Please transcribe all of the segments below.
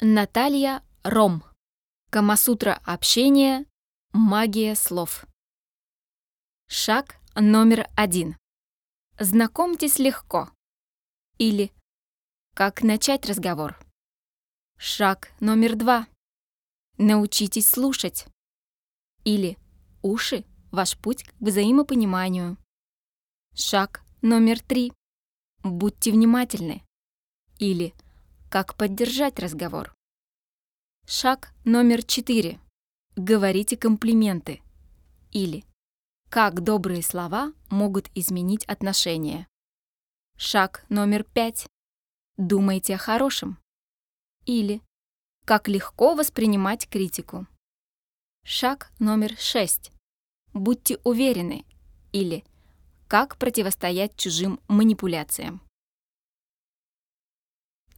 Наталья Ром. Камасутра общения. Магия слов. Шаг номер один. Знакомьтесь легко. Или как начать разговор. Шаг номер два. Научитесь слушать. Или уши – ваш путь к взаимопониманию. Шаг номер три. Будьте внимательны. Или как поддержать разговор. Шаг номер четыре. Говорите комплименты. Или как добрые слова могут изменить отношения. Шаг номер пять. Думайте о хорошем. Или как легко воспринимать критику. Шаг номер шесть. Будьте уверены. Или как противостоять чужим манипуляциям.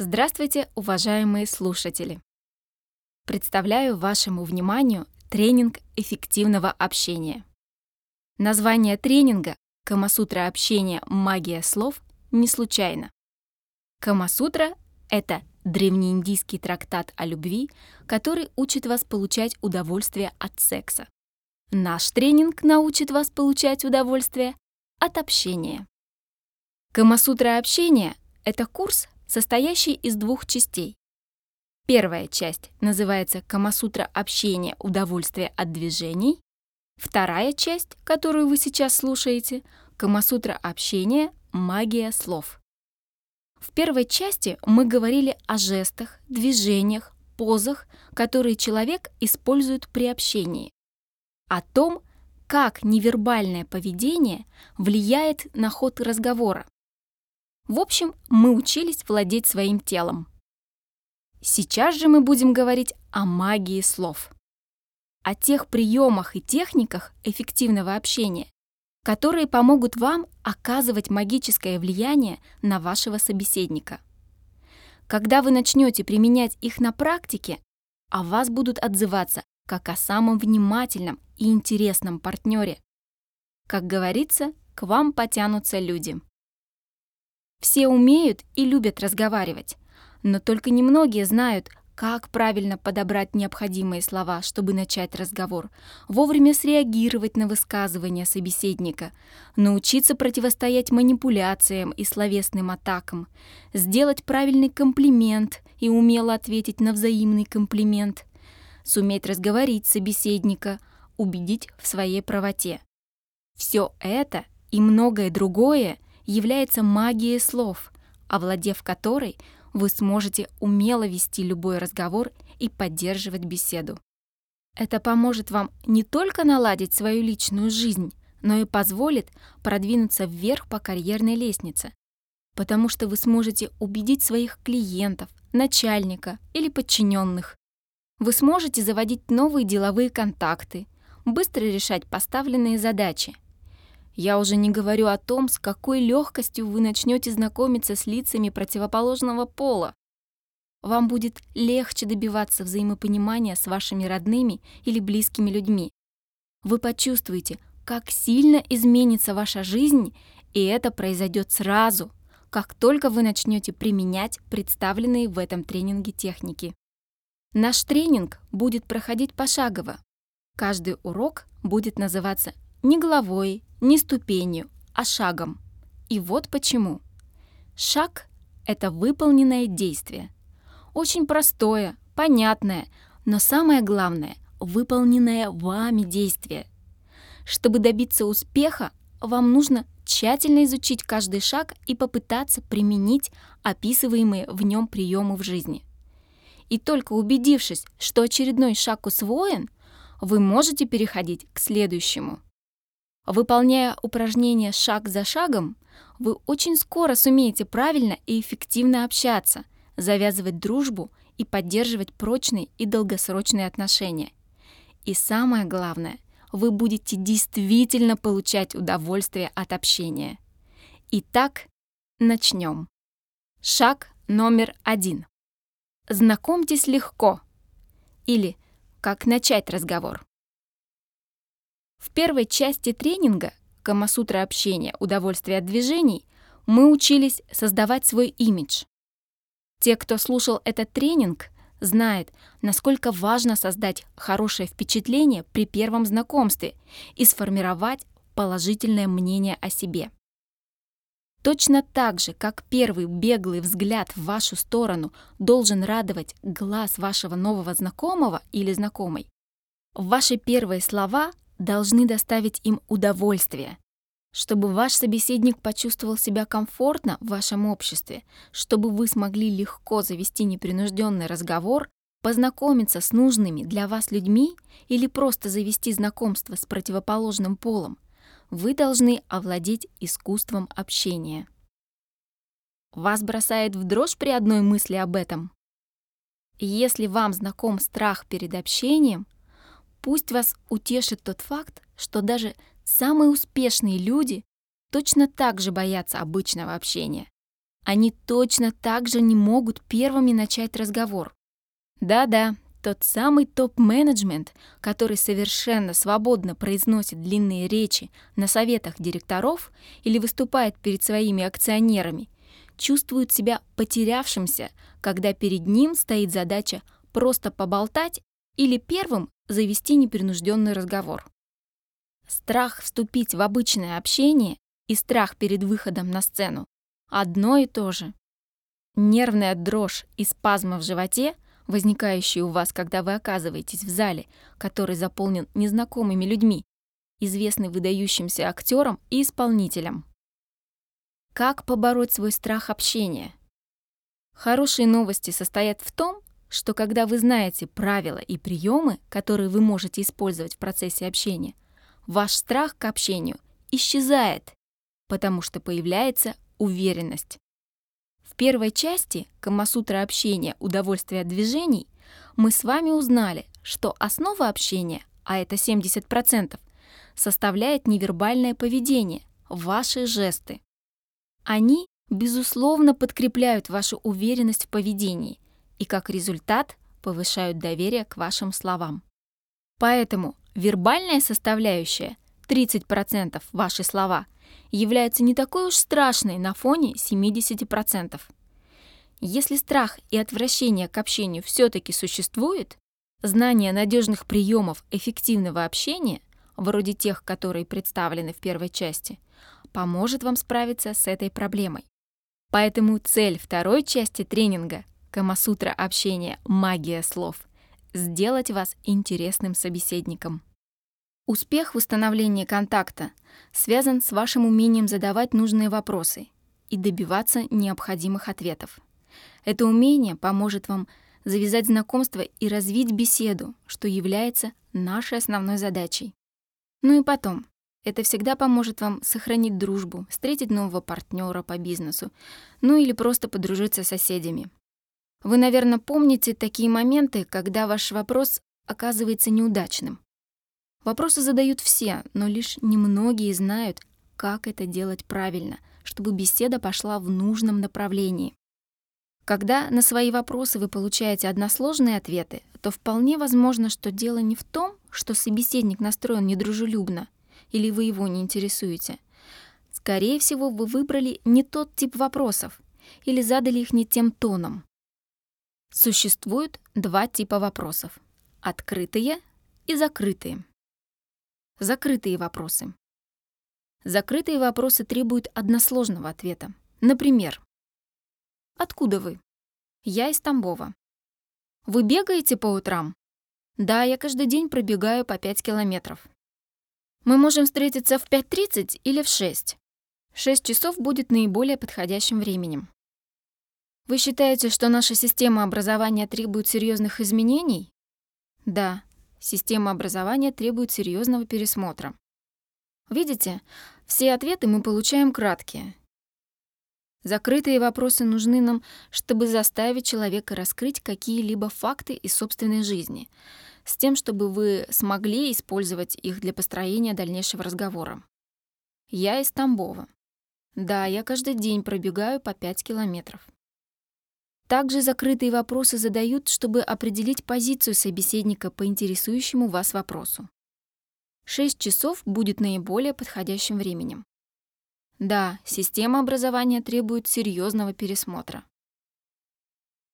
Здравствуйте, уважаемые слушатели! Представляю вашему вниманию тренинг эффективного общения. Название тренинга «Камасутра общения. Магия слов» не случайно. Камасутра — это древнеиндийский трактат о любви, который учит вас получать удовольствие от секса. Наш тренинг научит вас получать удовольствие от общения. Камасутра общения — это курс, состоящий из двух частей. Первая часть называется «Камасутра общения. Удовольствие от движений». Вторая часть, которую вы сейчас слушаете, «Камасутра общения. Магия слов». В первой части мы говорили о жестах, движениях, позах, которые человек использует при общении, о том, как невербальное поведение влияет на ход разговора, в общем, мы учились владеть своим телом. Сейчас же мы будем говорить о магии слов. О тех приемах и техниках эффективного общения, которые помогут вам оказывать магическое влияние на вашего собеседника. Когда вы начнете применять их на практике, о вас будут отзываться как о самом внимательном и интересном партнере. Как говорится, к вам потянутся люди. Все умеют и любят разговаривать, но только немногие знают, как правильно подобрать необходимые слова, чтобы начать разговор, вовремя среагировать на высказывания собеседника, научиться противостоять манипуляциям и словесным атакам, сделать правильный комплимент и умело ответить на взаимный комплимент, суметь разговорить собеседника, убедить в своей правоте. Все это и многое другое — является магией слов, овладев которой вы сможете умело вести любой разговор и поддерживать беседу. Это поможет вам не только наладить свою личную жизнь, но и позволит продвинуться вверх по карьерной лестнице, потому что вы сможете убедить своих клиентов, начальника или подчиненных. Вы сможете заводить новые деловые контакты, быстро решать поставленные задачи я уже не говорю о том, с какой легкостью вы начнете знакомиться с лицами противоположного пола. Вам будет легче добиваться взаимопонимания с вашими родными или близкими людьми. Вы почувствуете, как сильно изменится ваша жизнь, и это произойдет сразу, как только вы начнете применять представленные в этом тренинге техники. Наш тренинг будет проходить пошагово. Каждый урок будет называться не головой, не ступенью, а шагом. И вот почему. Шаг — это выполненное действие. Очень простое, понятное, но самое главное — выполненное вами действие. Чтобы добиться успеха, вам нужно тщательно изучить каждый шаг и попытаться применить описываемые в нем приемы в жизни. И только убедившись, что очередной шаг усвоен, вы можете переходить к следующему. Выполняя упражнения шаг за шагом, вы очень скоро сумеете правильно и эффективно общаться, завязывать дружбу и поддерживать прочные и долгосрочные отношения. И самое главное, вы будете действительно получать удовольствие от общения. Итак, начнем. Шаг номер один. Знакомьтесь легко. Или как начать разговор. В первой части тренинга «Камасутра общения. Удовольствие от движений» мы учились создавать свой имидж. Те, кто слушал этот тренинг, знает, насколько важно создать хорошее впечатление при первом знакомстве и сформировать положительное мнение о себе. Точно так же, как первый беглый взгляд в вашу сторону должен радовать глаз вашего нового знакомого или знакомой, ваши первые слова должны доставить им удовольствие, чтобы ваш собеседник почувствовал себя комфортно в вашем обществе, чтобы вы смогли легко завести непринужденный разговор, познакомиться с нужными для вас людьми или просто завести знакомство с противоположным полом, вы должны овладеть искусством общения. Вас бросает в дрожь при одной мысли об этом? Если вам знаком страх перед общением, пусть вас утешит тот факт, что даже Самые успешные люди точно так же боятся обычного общения. Они точно так же не могут первыми начать разговор. Да-да, тот самый топ-менеджмент, который совершенно свободно произносит длинные речи на советах директоров или выступает перед своими акционерами, чувствует себя потерявшимся, когда перед ним стоит задача просто поболтать или первым завести непринужденный разговор. Страх вступить в обычное общение и страх перед выходом на сцену – одно и то же. Нервная дрожь и спазмы в животе, возникающие у вас, когда вы оказываетесь в зале, который заполнен незнакомыми людьми, известны выдающимся актерам и исполнителям. Как побороть свой страх общения? Хорошие новости состоят в том, что когда вы знаете правила и приемы, которые вы можете использовать в процессе общения – ваш страх к общению исчезает, потому что появляется уверенность. В первой части Камасутра общения удовольствия от движений мы с вами узнали, что основа общения, а это 70%, составляет невербальное поведение, ваши жесты. Они, безусловно, подкрепляют вашу уверенность в поведении и, как результат, повышают доверие к вашим словам. Поэтому Вербальная составляющая, 30% ваши слова, является не такой уж страшной на фоне 70%. Если страх и отвращение к общению все-таки существует, знание надежных приемов эффективного общения, вроде тех, которые представлены в первой части, поможет вам справиться с этой проблемой. Поэтому цель второй части тренинга Камасутра общения «Магия слов» сделать вас интересным собеседником. Успех в установлении контакта связан с вашим умением задавать нужные вопросы и добиваться необходимых ответов. Это умение поможет вам завязать знакомство и развить беседу, что является нашей основной задачей. Ну и потом, это всегда поможет вам сохранить дружбу, встретить нового партнера по бизнесу, ну или просто подружиться с соседями. Вы, наверное, помните такие моменты, когда ваш вопрос оказывается неудачным. Вопросы задают все, но лишь немногие знают, как это делать правильно, чтобы беседа пошла в нужном направлении. Когда на свои вопросы вы получаете односложные ответы, то вполне возможно, что дело не в том, что собеседник настроен недружелюбно или вы его не интересуете. Скорее всего, вы выбрали не тот тип вопросов или задали их не тем тоном. Существует два типа вопросов — открытые и закрытые. Закрытые вопросы. Закрытые вопросы требуют односложного ответа. Например, «Откуда вы?» «Я из Тамбова». «Вы бегаете по утрам?» «Да, я каждый день пробегаю по 5 километров». «Мы можем встретиться в 5.30 или в 6?» 6 часов будет наиболее подходящим временем. Вы считаете, что наша система образования требует серьезных изменений? Да, система образования требует серьезного пересмотра. Видите, все ответы мы получаем краткие. Закрытые вопросы нужны нам, чтобы заставить человека раскрыть какие-либо факты из собственной жизни, с тем, чтобы вы смогли использовать их для построения дальнейшего разговора. Я из Тамбова. Да, я каждый день пробегаю по 5 километров. Также закрытые вопросы задают, чтобы определить позицию собеседника по интересующему вас вопросу. 6 часов будет наиболее подходящим временем. Да, система образования требует серьезного пересмотра.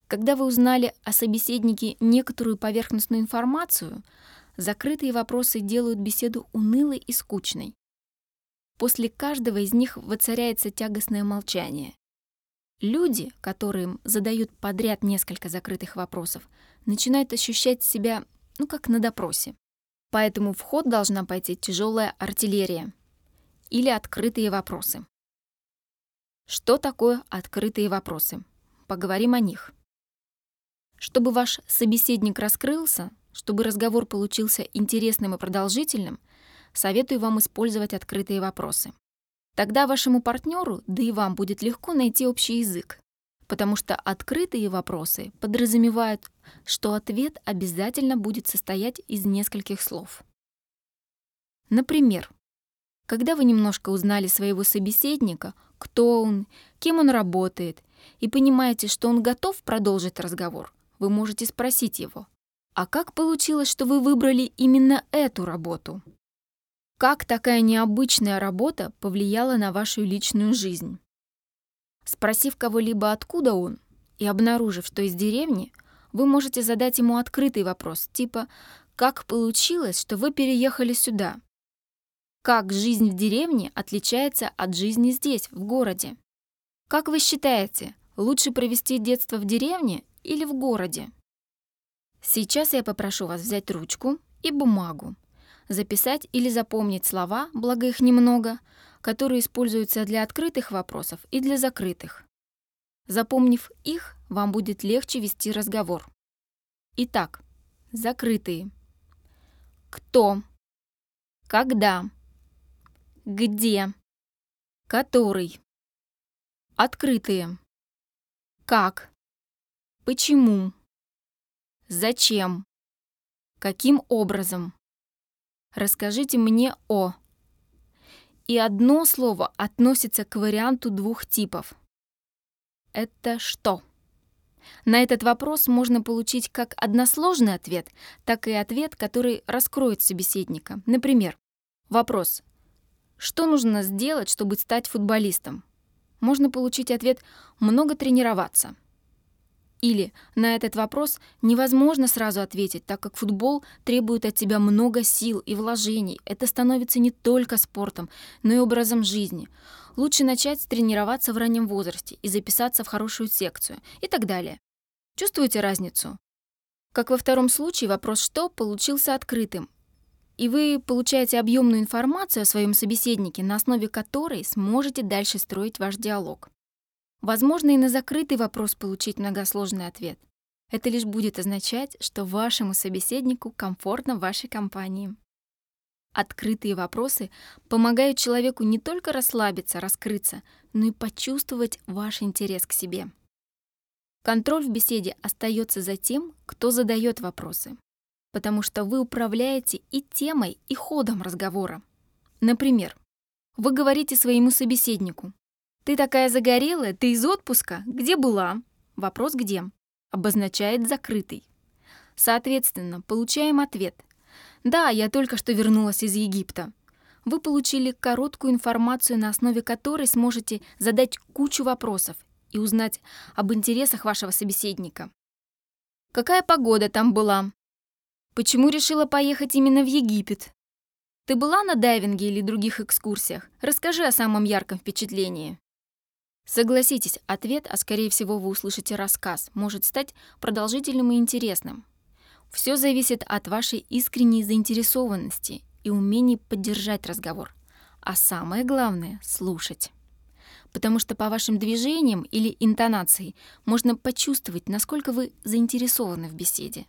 Когда вы узнали о собеседнике некоторую поверхностную информацию, закрытые вопросы делают беседу унылой и скучной. После каждого из них воцаряется тягостное молчание. Люди, которым задают подряд несколько закрытых вопросов, начинают ощущать себя, ну, как на допросе. Поэтому в ход должна пойти тяжелая артиллерия или открытые вопросы. Что такое открытые вопросы? Поговорим о них. Чтобы ваш собеседник раскрылся, чтобы разговор получился интересным и продолжительным, советую вам использовать открытые вопросы. Тогда вашему партнеру, да и вам будет легко найти общий язык, потому что открытые вопросы подразумевают, что ответ обязательно будет состоять из нескольких слов. Например, когда вы немножко узнали своего собеседника, кто он, кем он работает, и понимаете, что он готов продолжить разговор, вы можете спросить его, а как получилось, что вы выбрали именно эту работу? Как такая необычная работа повлияла на вашу личную жизнь? Спросив кого-либо, откуда он, и обнаружив, что из деревни, вы можете задать ему открытый вопрос, типа «Как получилось, что вы переехали сюда?» Как жизнь в деревне отличается от жизни здесь, в городе? Как вы считаете, лучше провести детство в деревне или в городе. Сейчас я попрошу вас взять ручку и бумагу, записать или запомнить слова, благо их немного, которые используются для открытых вопросов и для закрытых. Запомнив их, вам будет легче вести разговор. Итак, закрытые. Кто? Когда? Где? Который? Открытые. Как? Почему? Зачем? Каким образом? Расскажите мне о. И одно слово относится к варианту двух типов. Это что? На этот вопрос можно получить как односложный ответ, так и ответ, который раскроет собеседника. Например, вопрос «Что нужно сделать, чтобы стать футболистом?» Можно получить ответ «много тренироваться». Или на этот вопрос невозможно сразу ответить, так как футбол требует от тебя много сил и вложений. Это становится не только спортом, но и образом жизни. Лучше начать тренироваться в раннем возрасте и записаться в хорошую секцию и так далее. Чувствуете разницу? Как во втором случае, вопрос «что» получился открытым, и вы получаете объемную информацию о своем собеседнике, на основе которой сможете дальше строить ваш диалог. Возможно, и на закрытый вопрос получить многосложный ответ. Это лишь будет означать, что вашему собеседнику комфортно в вашей компании. Открытые вопросы помогают человеку не только расслабиться, раскрыться, но и почувствовать ваш интерес к себе. Контроль в беседе остается за тем, кто задает вопросы, потому что вы управляете и темой, и ходом разговора. Например, вы говорите своему собеседнику «Ты такая загорелая, ты из отпуска? Где была?» Вопрос «где?» обозначает «закрытый». Соответственно, получаем ответ. «Да, я только что вернулась из Египта». Вы получили короткую информацию, на основе которой сможете задать кучу вопросов и узнать об интересах вашего собеседника. Какая погода там была? Почему решила поехать именно в Египет? Ты была на дайвинге или других экскурсиях? Расскажи о самом ярком впечатлении. Согласитесь, ответ, а скорее всего вы услышите рассказ, может стать продолжительным и интересным. Все зависит от вашей искренней заинтересованности и умений поддержать разговор. А самое главное — слушать. Потому что по вашим движениям или интонации можно почувствовать, насколько вы заинтересованы в беседе.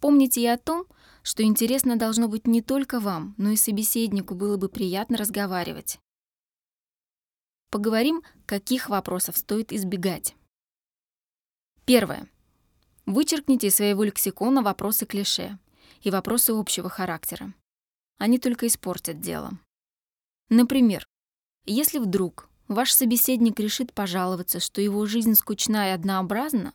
Помните и о том, что интересно должно быть не только вам, но и собеседнику было бы приятно разговаривать. Поговорим, каких вопросов стоит избегать. Первое. Вычеркните из своего лексикона вопросы клише и вопросы общего характера. Они только испортят дело. Например, если вдруг ваш собеседник решит пожаловаться, что его жизнь скучна и однообразна,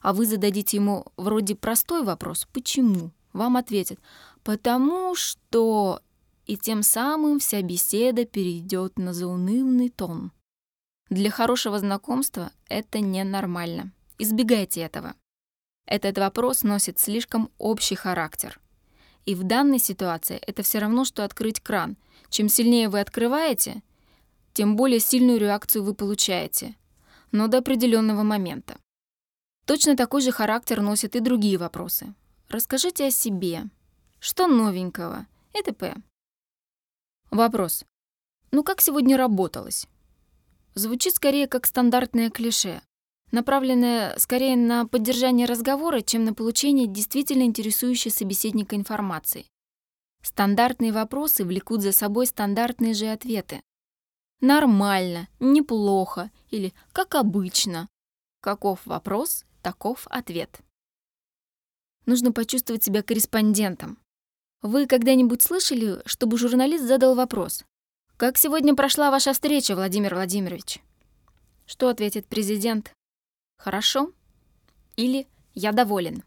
а вы зададите ему вроде простой вопрос «почему?», вам ответят «потому что…» и тем самым вся беседа перейдет на заунывный тон. Для хорошего знакомства это ненормально. избегайте этого. Этот вопрос носит слишком общий характер. И в данной ситуации это все равно, что открыть кран. Чем сильнее вы открываете, тем более сильную реакцию вы получаете, но до определенного момента. Точно такой же характер носят и другие вопросы. Расскажите о себе. Что новенького? И т.п. Вопрос. Ну как сегодня работалось? Звучит скорее как стандартное клише, направленное скорее на поддержание разговора, чем на получение действительно интересующей собеседника информации. Стандартные вопросы влекут за собой стандартные же ответы. Нормально, неплохо или как обычно. Каков вопрос, таков ответ. Нужно почувствовать себя корреспондентом. Вы когда-нибудь слышали, чтобы журналист задал вопрос? «Как сегодня прошла ваша встреча, Владимир Владимирович?» Что ответит президент? «Хорошо» или «Я доволен».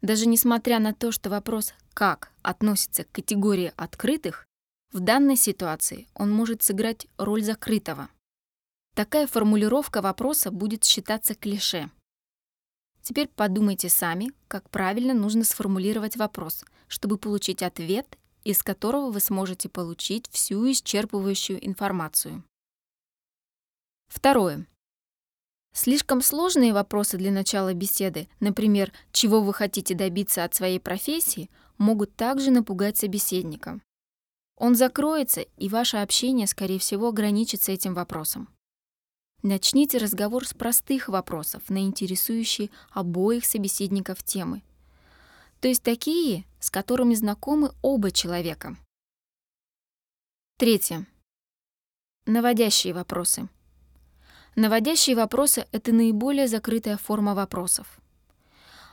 Даже несмотря на то, что вопрос «как» относится к категории открытых, в данной ситуации он может сыграть роль закрытого. Такая формулировка вопроса будет считаться клише. Теперь подумайте сами, как правильно нужно сформулировать вопрос, чтобы получить ответ из которого вы сможете получить всю исчерпывающую информацию. Второе. Слишком сложные вопросы для начала беседы, например, чего вы хотите добиться от своей профессии, могут также напугать собеседника. Он закроется, и ваше общение, скорее всего, ограничится этим вопросом. Начните разговор с простых вопросов на интересующие обоих собеседников темы, то есть такие, с которыми знакомы оба человека. Третье. Наводящие вопросы. Наводящие вопросы — это наиболее закрытая форма вопросов.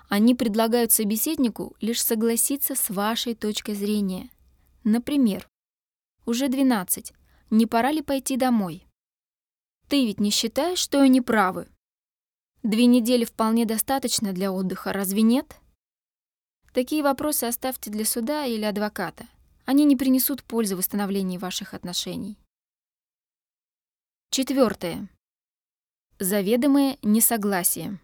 Они предлагают собеседнику лишь согласиться с вашей точкой зрения. Например, «Уже 12. Не пора ли пойти домой?» «Ты ведь не считаешь, что они правы?» «Две недели вполне достаточно для отдыха, разве нет?» Такие вопросы оставьте для суда или адвоката. Они не принесут пользы восстановлении ваших отношений. Четвертое. Заведомое несогласие.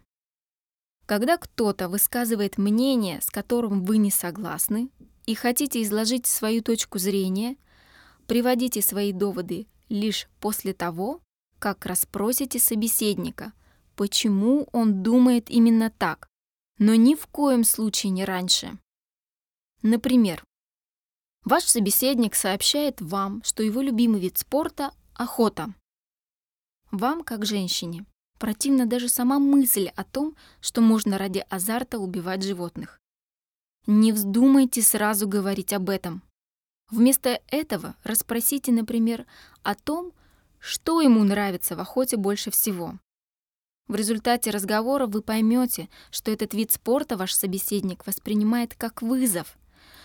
Когда кто-то высказывает мнение, с которым вы не согласны, и хотите изложить свою точку зрения, приводите свои доводы лишь после того, как расспросите собеседника, почему он думает именно так, но ни в коем случае не раньше. Например, ваш собеседник сообщает вам, что его любимый вид спорта — охота. Вам, как женщине, противна даже сама мысль о том, что можно ради азарта убивать животных. Не вздумайте сразу говорить об этом. Вместо этого расспросите, например, о том, что ему нравится в охоте больше всего. В результате разговора вы поймете, что этот вид спорта ваш собеседник воспринимает как вызов,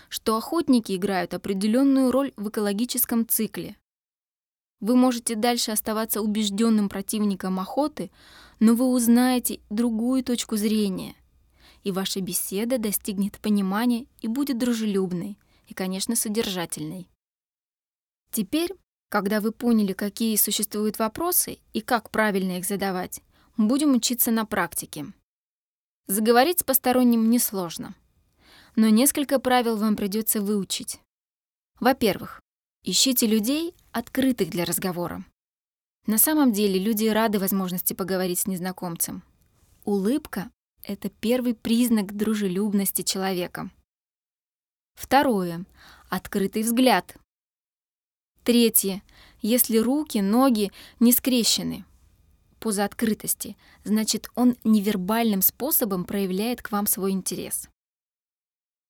что охотники играют определенную роль в экологическом цикле. Вы можете дальше оставаться убежденным противником охоты, но вы узнаете другую точку зрения, и ваша беседа достигнет понимания и будет дружелюбной, и, конечно, содержательной. Теперь, когда вы поняли, какие существуют вопросы и как правильно их задавать, будем учиться на практике. Заговорить с посторонним несложно, но несколько правил вам придется выучить. Во-первых, ищите людей, открытых для разговора. На самом деле люди рады возможности поговорить с незнакомцем. Улыбка — это первый признак дружелюбности человека. Второе — открытый взгляд. Третье — если руки, ноги не скрещены — поза открытости, значит, он невербальным способом проявляет к вам свой интерес.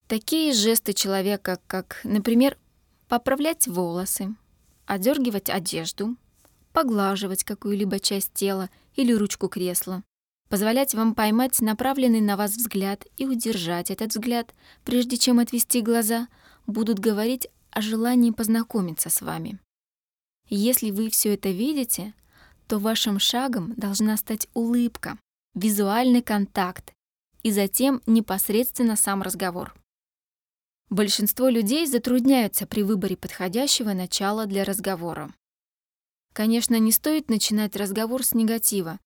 Такие жесты человека, как, например, поправлять волосы, одергивать одежду, поглаживать какую-либо часть тела или ручку кресла, позволять вам поймать направленный на вас взгляд и удержать этот взгляд, прежде чем отвести глаза, будут говорить о желании познакомиться с вами. Если вы все это видите, то вашим шагом должна стать улыбка, визуальный контакт и затем непосредственно сам разговор. Большинство людей затрудняются при выборе подходящего начала для разговора. Конечно, не стоит начинать разговор с негатива.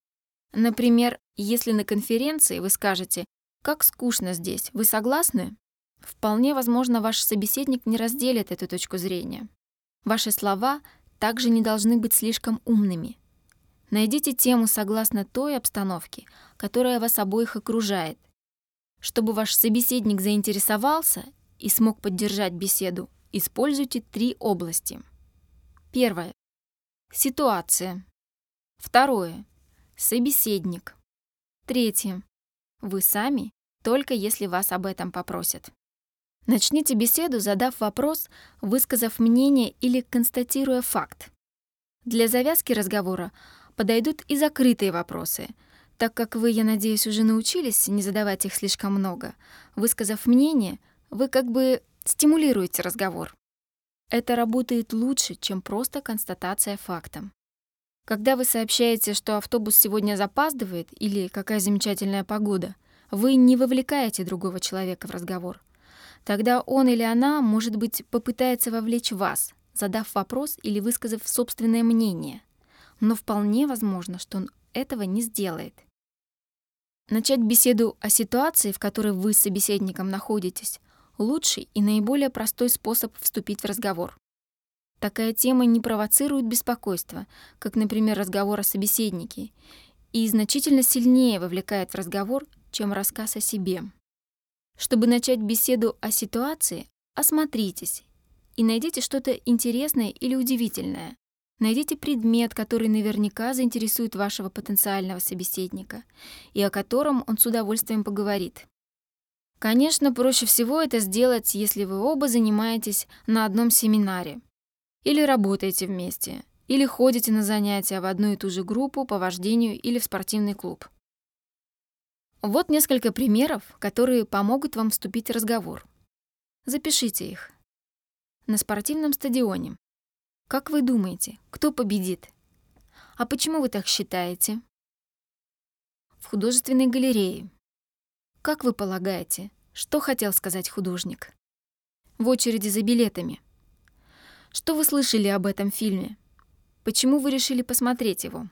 Например, если на конференции вы скажете «Как скучно здесь, вы согласны?» Вполне возможно, ваш собеседник не разделит эту точку зрения. Ваши слова также не должны быть слишком умными. Найдите тему согласно той обстановке, которая вас обоих окружает. Чтобы ваш собеседник заинтересовался и смог поддержать беседу, используйте три области. Первое. Ситуация. Второе. Собеседник. Третье. Вы сами, только если вас об этом попросят. Начните беседу, задав вопрос, высказав мнение или констатируя факт. Для завязки разговора подойдут и закрытые вопросы, так как вы, я надеюсь, уже научились не задавать их слишком много. Высказав мнение, вы как бы стимулируете разговор. Это работает лучше, чем просто констатация факта. Когда вы сообщаете, что автобус сегодня запаздывает или какая замечательная погода, вы не вовлекаете другого человека в разговор. Тогда он или она, может быть, попытается вовлечь вас, задав вопрос или высказав собственное мнение. Но вполне возможно, что он этого не сделает. Начать беседу о ситуации, в которой вы с собеседником находитесь, лучший и наиболее простой способ вступить в разговор. Такая тема не провоцирует беспокойство, как, например, разговор о собеседнике, и значительно сильнее вовлекает в разговор, чем рассказ о себе. Чтобы начать беседу о ситуации, осмотритесь и найдите что-то интересное или удивительное. Найдите предмет, который наверняка заинтересует вашего потенциального собеседника и о котором он с удовольствием поговорит. Конечно, проще всего это сделать, если вы оба занимаетесь на одном семинаре, или работаете вместе, или ходите на занятия в одну и ту же группу по вождению или в спортивный клуб. Вот несколько примеров, которые помогут вам вступить в разговор. Запишите их. На спортивном стадионе. Как вы думаете, кто победит? А почему вы так считаете? В художественной галерее. Как вы полагаете, что хотел сказать художник? В очереди за билетами. Что вы слышали об этом фильме? Почему вы решили посмотреть его?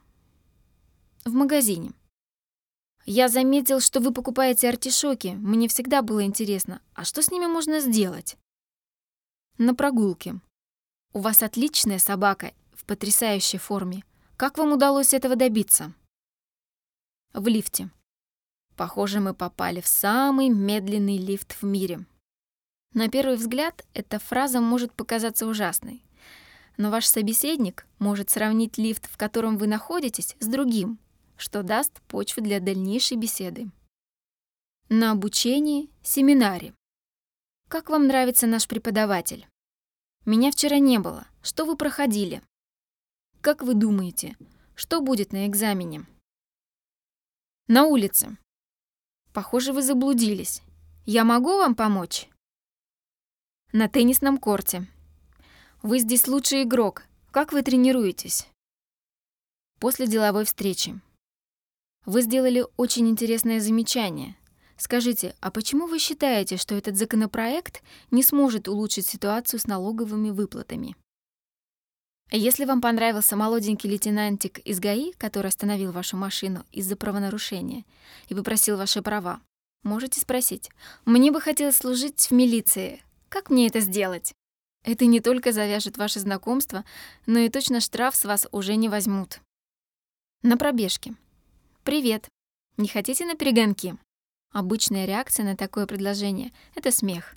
В магазине. Я заметил, что вы покупаете артишоки. Мне всегда было интересно, а что с ними можно сделать? На прогулке. У вас отличная собака в потрясающей форме. Как вам удалось этого добиться? В лифте. Похоже, мы попали в самый медленный лифт в мире. На первый взгляд, эта фраза может показаться ужасной. Но ваш собеседник может сравнить лифт, в котором вы находитесь, с другим, что даст почву для дальнейшей беседы. На обучении, семинаре. Как вам нравится наш преподаватель? Меня вчера не было. Что вы проходили? Как вы думаете, что будет на экзамене? На улице. Похоже, вы заблудились. Я могу вам помочь? На теннисном корте. Вы здесь лучший игрок. Как вы тренируетесь? После деловой встречи. Вы сделали очень интересное замечание. Скажите, а почему вы считаете, что этот законопроект не сможет улучшить ситуацию с налоговыми выплатами? Если вам понравился молоденький лейтенантик из ГАИ, который остановил вашу машину из-за правонарушения и попросил ваши права, можете спросить, «Мне бы хотелось служить в милиции. Как мне это сделать?» Это не только завяжет ваше знакомство, но и точно штраф с вас уже не возьмут. На пробежке. «Привет. Не хотите на перегонки?» Обычная реакция на такое предложение — это смех.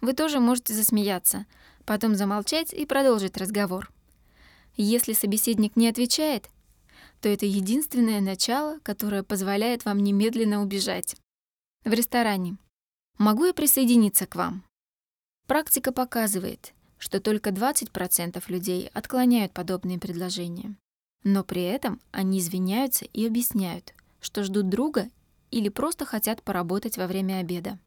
Вы тоже можете засмеяться, потом замолчать и продолжить разговор. Если собеседник не отвечает, то это единственное начало, которое позволяет вам немедленно убежать. В ресторане. Могу я присоединиться к вам? Практика показывает, что только 20% людей отклоняют подобные предложения. Но при этом они извиняются и объясняют, что ждут друга или просто хотят поработать во время обеда.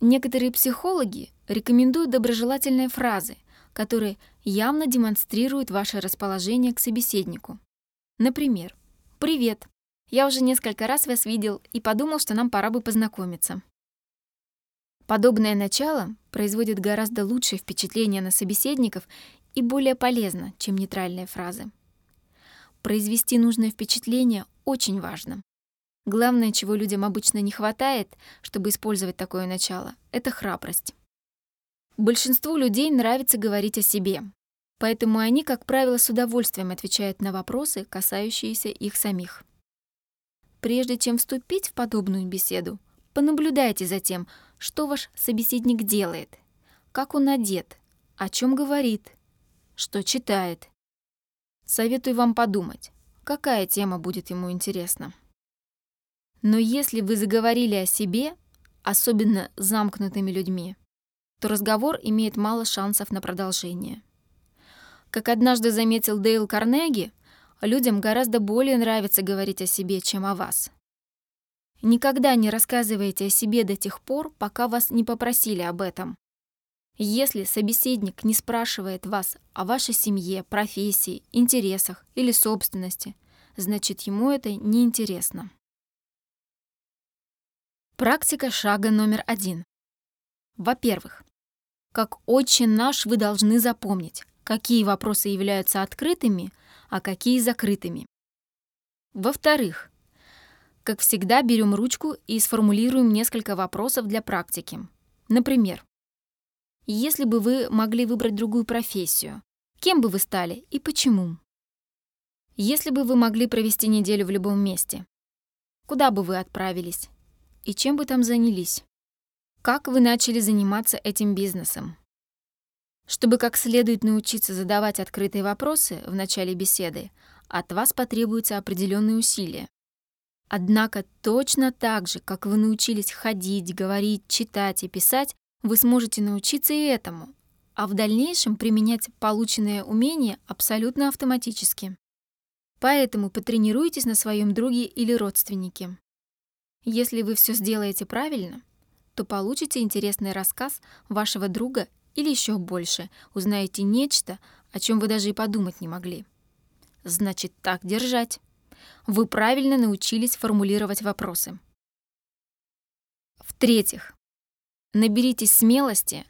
Некоторые психологи рекомендуют доброжелательные фразы, которые явно демонстрируют ваше расположение к собеседнику. Например, «Привет, я уже несколько раз вас видел и подумал, что нам пора бы познакомиться». Подобное начало производит гораздо лучшее впечатление на собеседников и более полезно, чем нейтральные фразы. Произвести нужное впечатление очень важно. Главное, чего людям обычно не хватает, чтобы использовать такое начало, это храбрость. Большинству людей нравится говорить о себе, поэтому они, как правило, с удовольствием отвечают на вопросы, касающиеся их самих. Прежде чем вступить в подобную беседу, понаблюдайте за тем, что ваш собеседник делает, как он одет, о чем говорит, что читает. Советую вам подумать, какая тема будет ему интересна. Но если вы заговорили о себе, особенно замкнутыми людьми, то разговор имеет мало шансов на продолжение. Как однажды заметил Дейл Карнеги, людям гораздо более нравится говорить о себе, чем о вас. Никогда не рассказывайте о себе до тех пор, пока вас не попросили об этом. Если собеседник не спрашивает вас о вашей семье, профессии, интересах или собственности, значит ему это неинтересно. Практика шага номер один. Во-первых, как отче наш вы должны запомнить, какие вопросы являются открытыми, а какие закрытыми. Во-вторых, как всегда берем ручку и сформулируем несколько вопросов для практики. Например, если бы вы могли выбрать другую профессию, кем бы вы стали и почему? Если бы вы могли провести неделю в любом месте, куда бы вы отправились и чем бы там занялись? Как вы начали заниматься этим бизнесом? Чтобы как следует научиться задавать открытые вопросы в начале беседы, от вас потребуются определенные усилия. Однако точно так же, как вы научились ходить, говорить, читать и писать, вы сможете научиться и этому, а в дальнейшем применять полученное умение абсолютно автоматически. Поэтому потренируйтесь на своем друге или родственнике. Если вы все сделаете правильно, то получите интересный рассказ вашего друга или еще больше, узнаете нечто, о чем вы даже и подумать не могли. Значит, так держать. Вы правильно научились формулировать вопросы. В-третьих, Наберитесь смелости,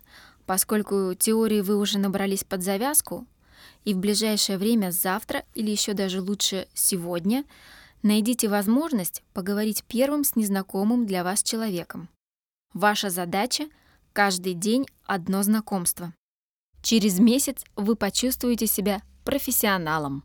поскольку теории вы уже набрались под завязку, и в ближайшее время завтра или еще даже лучше сегодня найдите возможность поговорить первым с незнакомым для вас человеком. Ваша задача — каждый день одно знакомство. Через месяц вы почувствуете себя профессионалом.